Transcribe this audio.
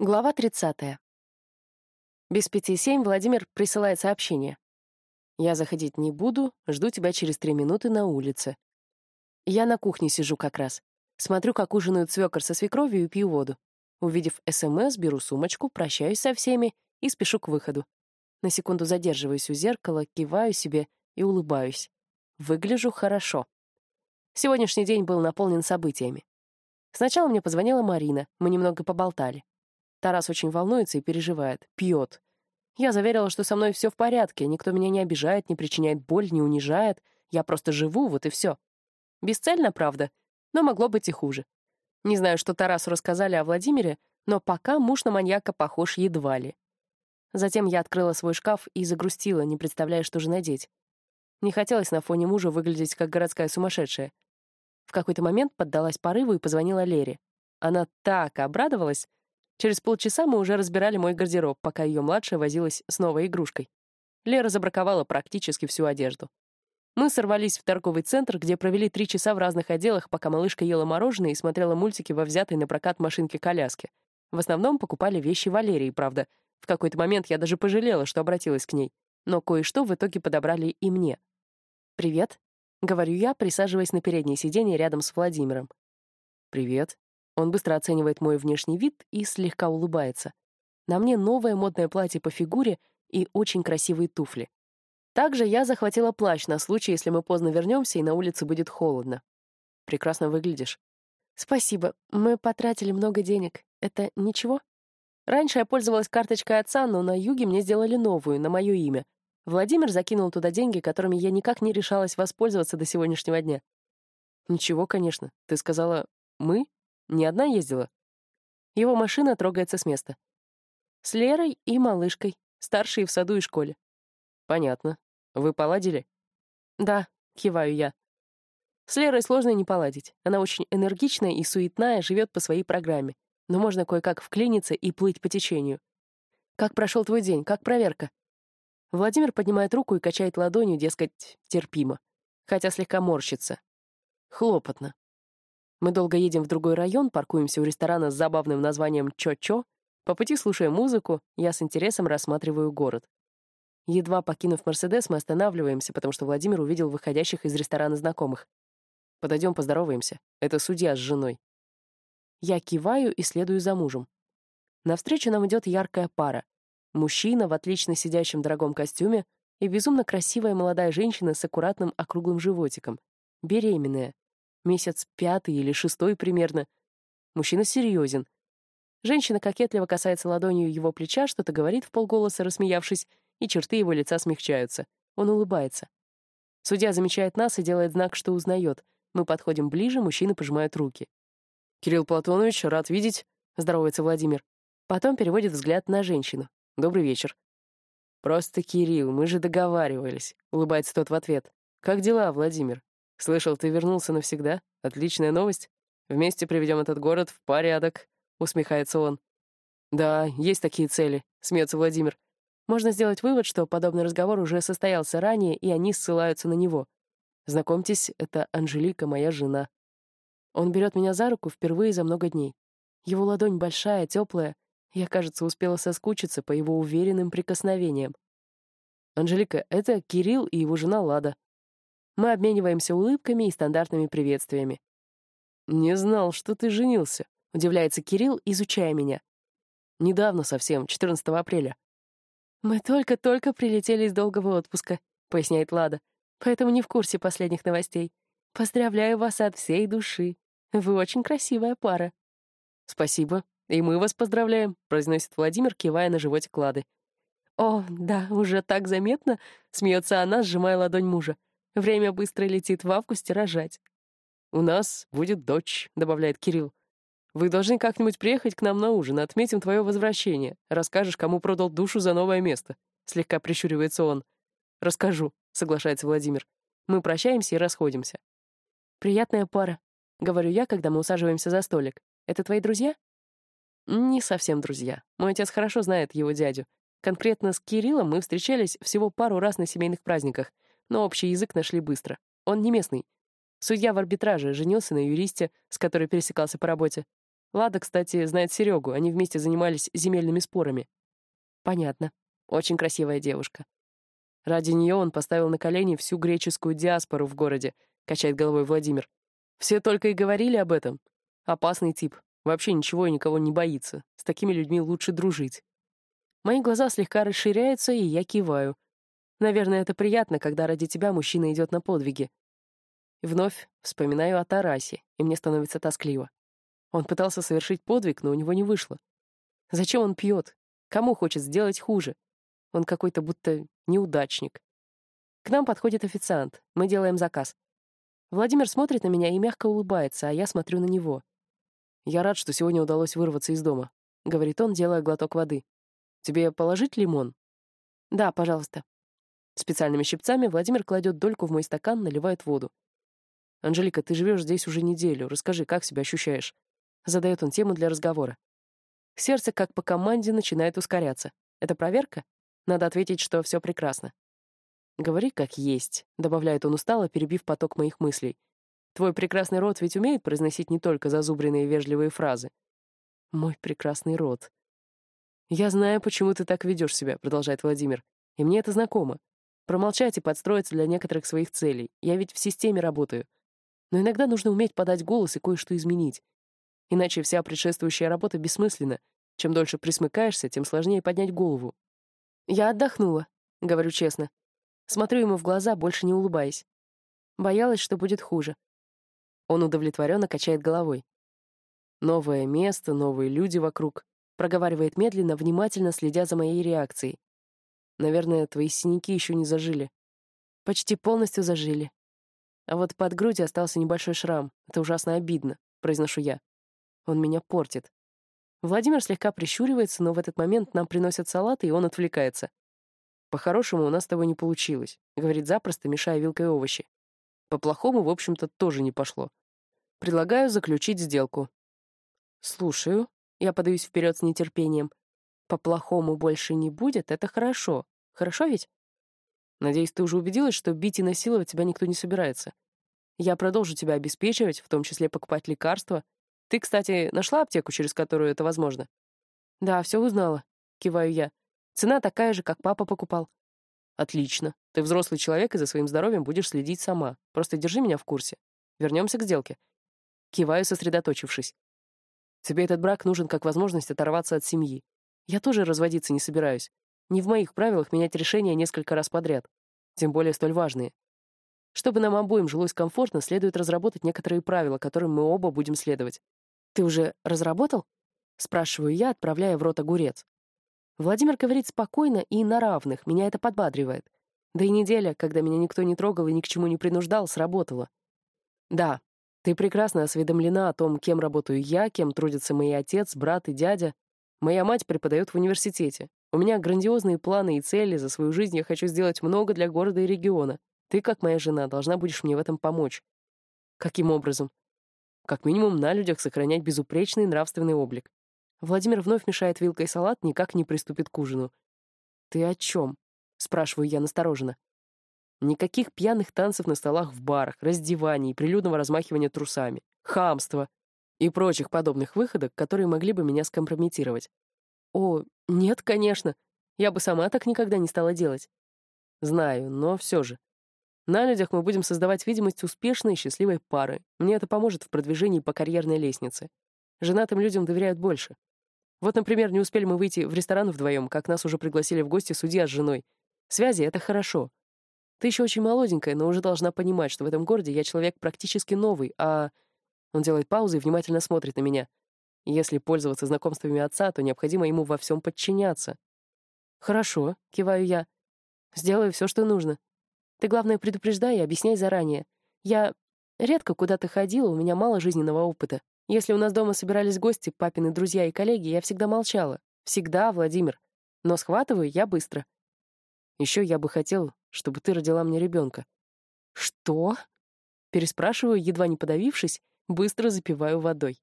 Глава 30. Без пяти семь Владимир присылает сообщение. «Я заходить не буду, жду тебя через три минуты на улице». Я на кухне сижу как раз. Смотрю, как ужинают свекор со свекровью и пью воду. Увидев СМС, беру сумочку, прощаюсь со всеми и спешу к выходу. На секунду задерживаюсь у зеркала, киваю себе и улыбаюсь. Выгляжу хорошо. Сегодняшний день был наполнен событиями. Сначала мне позвонила Марина, мы немного поболтали. Тарас очень волнуется и переживает, пьет. Я заверила, что со мной все в порядке, никто меня не обижает, не причиняет боль, не унижает. Я просто живу, вот и все. Бесцельно, правда, но могло быть и хуже. Не знаю, что Тарасу рассказали о Владимире, но пока муж на маньяка похож едва ли. Затем я открыла свой шкаф и загрустила, не представляя, что же надеть. Не хотелось на фоне мужа выглядеть как городская сумасшедшая. В какой-то момент поддалась порыву и позвонила Лере. Она так обрадовалась, Через полчаса мы уже разбирали мой гардероб, пока ее младшая возилась с новой игрушкой. Лера забраковала практически всю одежду. Мы сорвались в торговый центр, где провели три часа в разных отделах, пока малышка ела мороженое и смотрела мультики во взятой на прокат машинке-коляске. В основном покупали вещи Валерии, правда. В какой-то момент я даже пожалела, что обратилась к ней. Но кое-что в итоге подобрали и мне. «Привет», — говорю я, присаживаясь на переднее сиденье рядом с Владимиром. «Привет», он быстро оценивает мой внешний вид и слегка улыбается. На мне новое модное платье по фигуре и очень красивые туфли. Также я захватила плащ на случай, если мы поздно вернемся и на улице будет холодно. Прекрасно выглядишь. Спасибо. Мы потратили много денег. Это ничего? Раньше я пользовалась карточкой отца, но на юге мне сделали новую, на мое имя. Владимир закинул туда деньги, которыми я никак не решалась воспользоваться до сегодняшнего дня. Ничего, конечно. Ты сказала «мы»? Не одна ездила? Его машина трогается с места. С Лерой и малышкой, старшие в саду и школе. Понятно. Вы поладили? Да, киваю я. С Лерой сложно не поладить. Она очень энергичная и суетная, живет по своей программе. Но можно кое-как вклиниться и плыть по течению. Как прошел твой день? Как проверка? Владимир поднимает руку и качает ладонью, дескать, терпимо. Хотя слегка морщится. Хлопотно. Мы долго едем в другой район, паркуемся у ресторана с забавным названием «Чо-Чо», по пути слушая музыку, я с интересом рассматриваю город. Едва покинув «Мерседес», мы останавливаемся, потому что Владимир увидел выходящих из ресторана знакомых. «Подойдем поздороваемся. Это судья с женой». Я киваю и следую за мужем. Навстречу нам идет яркая пара. Мужчина в отлично сидящем дорогом костюме и безумно красивая молодая женщина с аккуратным округлым животиком. Беременная месяц пятый или шестой примерно. Мужчина серьезен. Женщина кокетливо касается ладонью его плеча, что-то говорит в полголоса, рассмеявшись, и черты его лица смягчаются. Он улыбается. Судья замечает нас и делает знак, что узнает. Мы подходим ближе, мужчины пожимают руки. «Кирилл Платонович, рад видеть», — здоровается Владимир. Потом переводит взгляд на женщину. «Добрый вечер». «Просто Кирилл, мы же договаривались», — улыбается тот в ответ. «Как дела, Владимир?» «Слышал, ты вернулся навсегда? Отличная новость. Вместе приведем этот город в порядок», — усмехается он. «Да, есть такие цели», — смеется Владимир. Можно сделать вывод, что подобный разговор уже состоялся ранее, и они ссылаются на него. Знакомьтесь, это Анжелика, моя жена. Он берет меня за руку впервые за много дней. Его ладонь большая, теплая. Я, кажется, успела соскучиться по его уверенным прикосновениям. Анжелика, это Кирилл и его жена Лада. Мы обмениваемся улыбками и стандартными приветствиями. «Не знал, что ты женился», — удивляется Кирилл, изучая меня. «Недавно совсем, 14 апреля». «Мы только-только прилетели из долгого отпуска», — поясняет Лада, «поэтому не в курсе последних новостей. Поздравляю вас от всей души. Вы очень красивая пара». «Спасибо. И мы вас поздравляем», — произносит Владимир, кивая на животик Лады. «О, да, уже так заметно», — смеется она, сжимая ладонь мужа. Время быстро летит в августе рожать. «У нас будет дочь», — добавляет Кирилл. «Вы должны как-нибудь приехать к нам на ужин, отметим твое возвращение. Расскажешь, кому продал душу за новое место», — слегка прищуривается он. «Расскажу», — соглашается Владимир. Мы прощаемся и расходимся. «Приятная пара», — говорю я, когда мы усаживаемся за столик. «Это твои друзья?» «Не совсем друзья. Мой отец хорошо знает его дядю. Конкретно с Кириллом мы встречались всего пару раз на семейных праздниках — но общий язык нашли быстро. Он не местный. Судья в арбитраже женился на юристе, с которой пересекался по работе. Лада, кстати, знает Серегу, они вместе занимались земельными спорами. Понятно. Очень красивая девушка. Ради нее он поставил на колени всю греческую диаспору в городе, качает головой Владимир. Все только и говорили об этом. Опасный тип. Вообще ничего и никого не боится. С такими людьми лучше дружить. Мои глаза слегка расширяются, и я киваю. Наверное, это приятно, когда ради тебя мужчина идет на подвиги. Вновь вспоминаю о Тарасе, и мне становится тоскливо. Он пытался совершить подвиг, но у него не вышло. Зачем он пьет? Кому хочет сделать хуже? Он какой-то будто неудачник. К нам подходит официант. Мы делаем заказ. Владимир смотрит на меня и мягко улыбается, а я смотрю на него. «Я рад, что сегодня удалось вырваться из дома», — говорит он, делая глоток воды. «Тебе положить лимон?» «Да, пожалуйста». Специальными щипцами Владимир кладет дольку в мой стакан, наливает воду. «Анжелика, ты живешь здесь уже неделю. Расскажи, как себя ощущаешь?» Задает он тему для разговора. Сердце, как по команде, начинает ускоряться. Это проверка? Надо ответить, что все прекрасно. «Говори как есть», — добавляет он устало, перебив поток моих мыслей. «Твой прекрасный род ведь умеет произносить не только зазубренные вежливые фразы». «Мой прекрасный род». «Я знаю, почему ты так ведешь себя», — продолжает Владимир. «И мне это знакомо. Промолчать и подстроиться для некоторых своих целей. Я ведь в системе работаю. Но иногда нужно уметь подать голос и кое-что изменить. Иначе вся предшествующая работа бессмысленна. Чем дольше присмыкаешься, тем сложнее поднять голову. Я отдохнула, говорю честно. Смотрю ему в глаза, больше не улыбаясь. Боялась, что будет хуже. Он удовлетворенно качает головой. Новое место, новые люди вокруг. Проговаривает медленно, внимательно следя за моей реакцией. Наверное, твои синяки еще не зажили. Почти полностью зажили. А вот под грудью остался небольшой шрам. Это ужасно обидно, произношу я. Он меня портит. Владимир слегка прищуривается, но в этот момент нам приносят салат, и он отвлекается. «По-хорошему у нас с тобой не получилось», — говорит запросто, мешая вилкой овощи. «По-плохому, в общем-то, тоже не пошло. Предлагаю заключить сделку». «Слушаю». Я подаюсь вперед с нетерпением. «По-плохому больше не будет, это хорошо. Хорошо ведь?» «Надеюсь, ты уже убедилась, что бить и насиловать тебя никто не собирается. Я продолжу тебя обеспечивать, в том числе покупать лекарства, ты, кстати, нашла аптеку, через которую это возможно? Да, все узнала, киваю я. Цена такая же, как папа покупал. Отлично. Ты взрослый человек и за своим здоровьем будешь следить сама. Просто держи меня в курсе. Вернемся к сделке. Киваю, сосредоточившись. Тебе этот брак нужен как возможность оторваться от семьи. Я тоже разводиться не собираюсь. Не в моих правилах менять решения несколько раз подряд. Тем более столь важные. Чтобы нам обоим жилось комфортно, следует разработать некоторые правила, которым мы оба будем следовать. «Ты уже разработал?» — спрашиваю я, отправляя в рот огурец. Владимир говорит спокойно и на равных, меня это подбадривает. Да и неделя, когда меня никто не трогал и ни к чему не принуждал, сработала. Да, ты прекрасно осведомлена о том, кем работаю я, кем трудятся мои отец, брат и дядя. Моя мать преподает в университете. У меня грандиозные планы и цели, за свою жизнь я хочу сделать много для города и региона. Ты, как моя жена, должна будешь мне в этом помочь. Каким образом? Как минимум на людях сохранять безупречный нравственный облик. Владимир вновь мешает вилкой салат, никак не приступит к ужину. «Ты о чем?» — спрашиваю я настороженно. Никаких пьяных танцев на столах в барах, раздеваний, прилюдного размахивания трусами, хамства и прочих подобных выходок, которые могли бы меня скомпрометировать. О, нет, конечно. Я бы сама так никогда не стала делать. Знаю, но все же. На людях мы будем создавать видимость успешной и счастливой пары. Мне это поможет в продвижении по карьерной лестнице. Женатым людям доверяют больше. Вот, например, не успели мы выйти в ресторан вдвоем, как нас уже пригласили в гости судья с женой. Связи — это хорошо. Ты еще очень молоденькая, но уже должна понимать, что в этом городе я человек практически новый, а... Он делает паузу и внимательно смотрит на меня. Если пользоваться знакомствами отца, то необходимо ему во всем подчиняться. «Хорошо», — киваю я. «Сделаю все, что нужно. Ты, главное, предупреждай и объясняй заранее. Я редко куда-то ходила, у меня мало жизненного опыта. Если у нас дома собирались гости, папины друзья и коллеги, я всегда молчала. Всегда, Владимир. Но схватываю я быстро. Еще я бы хотел, чтобы ты родила мне ребенка. Что? Переспрашиваю, едва не подавившись, быстро запиваю водой.